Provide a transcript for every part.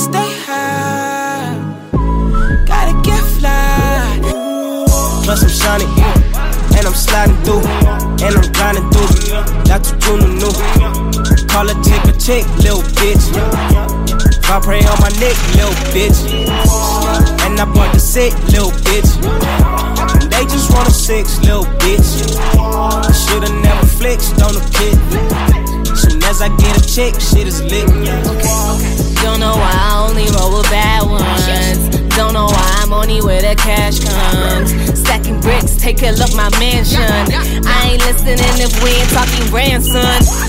stay high. Gotta get fly. Plus I'm shining, and I'm sliding through, and I'm grinding through. That's what you knew. Call her take a chick, little bitch. Pray on my neck, little bitch. And I bought the sick, little bitch. They just want a six, little bitch. Shoulda never flexed on a kid. Soon as I get a check, shit is lit. Don't know why I only roll with bad ones. Don't know why I'm only where the cash comes. Stacking bricks, take a look my mansion. I ain't listening if we ain't talking ransom.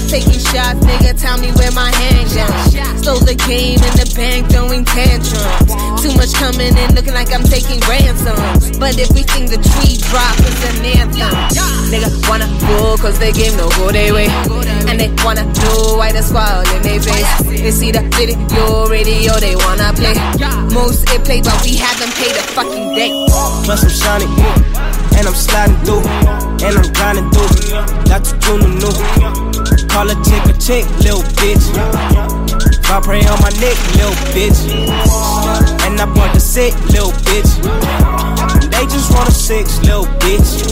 Taking shots, nigga, tell me where my handguns. Stole the game in the bank, throwing tantrums. Too much coming in, looking like I'm taking ransoms. But everything the tree drop is an anthem. Nigga wanna fool, cause they game no go they way. And they wanna know why the squall in they face. They see the video, radio, they wanna play. Most it play, but we haven't paid a fucking day. Plus I'm shining, and I'm sliding through, and I'm grinding through. That's what you knew. Call a chick a chick, little bitch. Pray on my neck, little bitch. I bought the sick, little bitch. They just want a six, little bitch.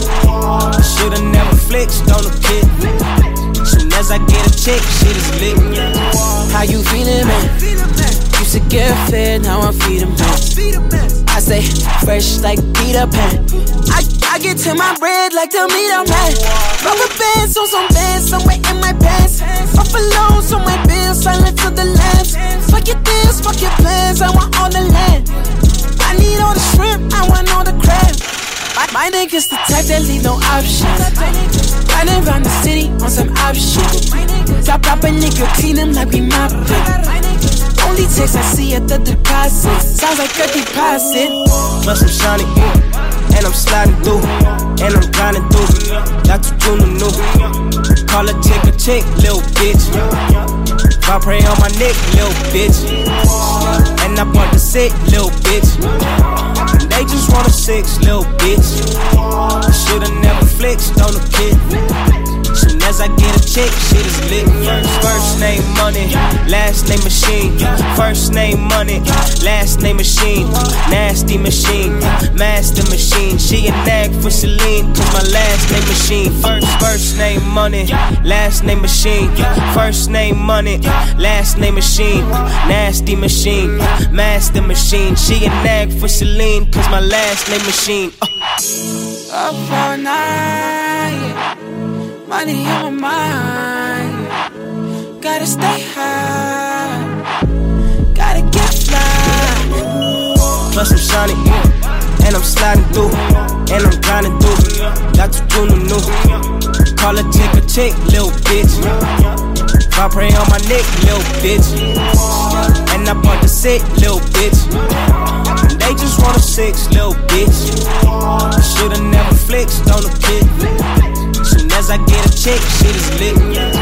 Shoulda never flexed on a kid. Soon as I get a check, shit is lit. How you feeling, man? Used to get fed, now I'm feeding man. I say fresh like Peter Pan. I, I get to my bread like the meter man. Rubber bands on some bands somewhere in my pants. Buffaloes on my bills, silent to the My, niggas the type that leave no options. Riding around the city on some options. Drop, drop a nigga, clean him like we mopping. Only text I see at the deposit. Sounds like a deposit. Plus I'm shining, and I'm sliding through, and I'm grinding through. That's what you knew. Call her chick a chick, little bitch. I pray on my neck, little bitch. And I bought the sick, little bitch. They just want a six, little bitch. Shoulda never flexed on a kid. Soon as I get a check, shit is lit. First, first name money, last name machine. First name money, last name machine. Nasty machine, master machine. She a nag for Celine, cause my last name machine. First, first name money, last name machine. First name money, last name machine. Nasty machine, master machine. She a nag for Celine, cause my last name machine. Uh. Up all night. Money on my mind. Gotta stay high. Gotta get fly. Plus I'm shining, and I'm sliding through, and I'm grinding through. That's what you knew. Call her chick a chick, little bitch. I pray on my neck, little bitch. And I bought the sick, little bitch. They just want a six, little bitch. Shoulda never flexed on a kid. Soon as I get a check, shit is lit.